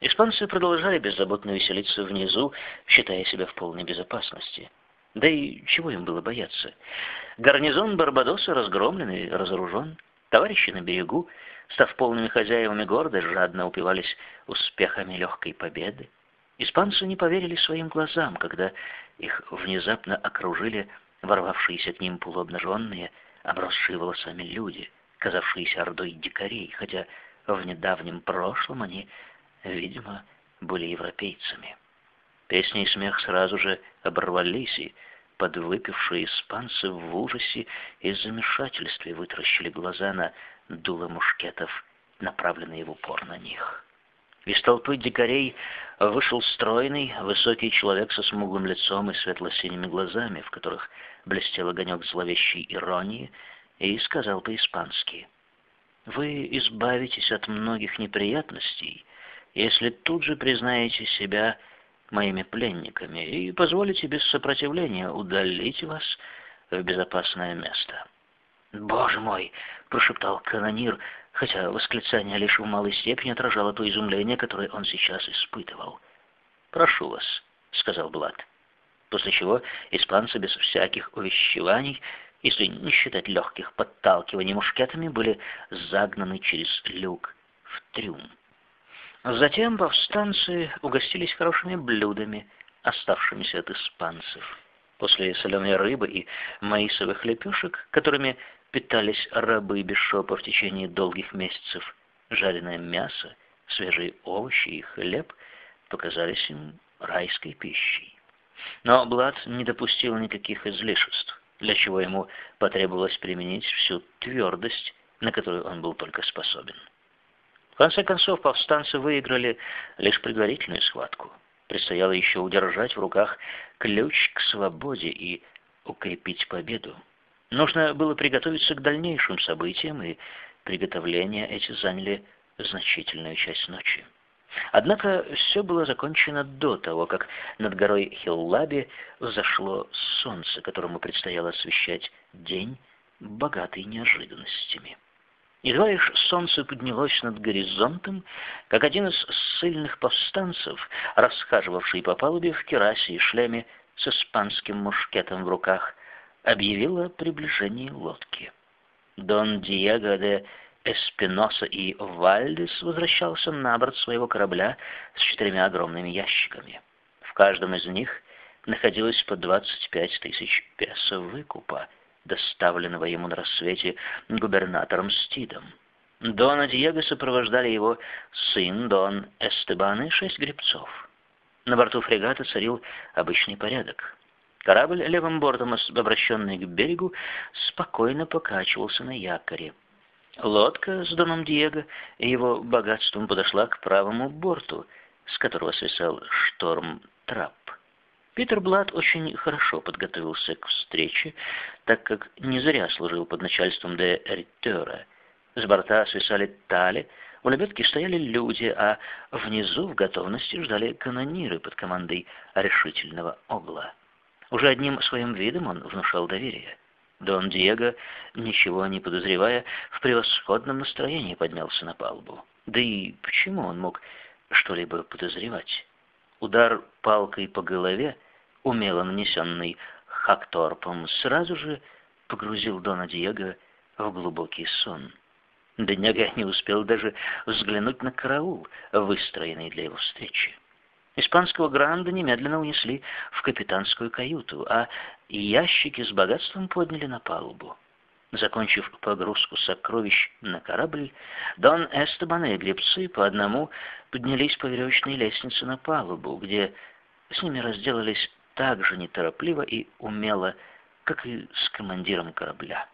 Испанцы продолжали беззаботно веселиться внизу, считая себя в полной безопасности. Да и чего им было бояться? Гарнизон Барбадоса разгромлен и разоружен. Товарищи на берегу, став полными хозяевами города, жадно упивались успехами легкой победы. Испанцы не поверили своим глазам, когда их внезапно окружили ворвавшиеся к ним полуобнаженные, обросшие волосами люди, казавшиеся ордой дикарей, хотя в недавнем прошлом они, видимо, были европейцами. Песни и смех сразу же оборвались, и подвыпившие испанцы в ужасе и замешательстве вытаращили глаза на дуло мушкетов, направленные в упор на них. Из толпы дикарей вышел стройный, высокий человек со смуглым лицом и светло-синими глазами, в которых блестел огонек зловещей иронии, и сказал по-испански, «Вы избавитесь от многих неприятностей, если тут же признаете себя моими пленниками и позволите без сопротивления удалить вас в безопасное место». «Боже мой!» — прошептал канонир, хотя восклицание лишь в малой степени отражало то изумление, которое он сейчас испытывал. «Прошу вас», — сказал Блад. После чего испанцы без всяких увещеваний, если не считать легких подталкиваний мушкетами, были загнаны через люк в трюм. Затем повстанцы угостились хорошими блюдами, оставшимися от испанцев. После соленой рыбы и маисовых лепешек, которыми питались рабы Бишопа в течение долгих месяцев. Жареное мясо, свежие овощи и хлеб показались им райской пищей. Но Блад не допустил никаких излишеств, для чего ему потребовалось применить всю твердость, на которую он был только способен. В конце концов, повстанцы выиграли лишь предварительную схватку. Предстояло еще удержать в руках ключ к свободе и укрепить победу. Нужно было приготовиться к дальнейшим событиям, и приготовления эти заняли значительную часть ночи. Однако все было закончено до того, как над горой Хиллаби взошло солнце, которому предстояло освещать день, богатый неожиданностями. Едва лишь солнце поднялось над горизонтом, как один из сильных повстанцев, расхаживавший по палубе в керасе и шлеме с испанским мушкетом в руках, объявил о приближении лодки. Дон Диего де Эспиноса и Вальдес возвращался на борт своего корабля с четырьмя огромными ящиками. В каждом из них находилось по 25 тысяч песо выкупа, доставленного ему на рассвете губернатором Стидом. Дона Диего сопровождали его сын Дон Эстебан и шесть гребцов. На борту фрегата царил обычный порядок. Корабль, левым бортом обращенный к берегу, спокойно покачивался на якоре. Лодка с Доном Диего и его богатством подошла к правому борту, с которого свисал шторм-трап. Питер Блад очень хорошо подготовился к встрече, так как не зря служил под начальством де Риттера. С борта свисали тали, у лебедки стояли люди, а внизу в готовности ждали канониры под командой решительного огла. Уже одним своим видом он внушал доверие. Дон Диего, ничего не подозревая, в превосходном настроении поднялся на палубу. Да и почему он мог что-либо подозревать? Удар палкой по голове, умело нанесенный Хакторпом, сразу же погрузил Дона Диего в глубокий сон. Бедняга не успел даже взглянуть на караул, выстроенный для его встречи. Испанского Гранда немедленно унесли в капитанскую каюту, а ящики с богатством подняли на палубу. Закончив погрузку сокровищ на корабль, Дон Эстебан и гребцы по одному поднялись по веревочной лестнице на палубу, где с ними разделались так же неторопливо и умело, как и с командиром корабля.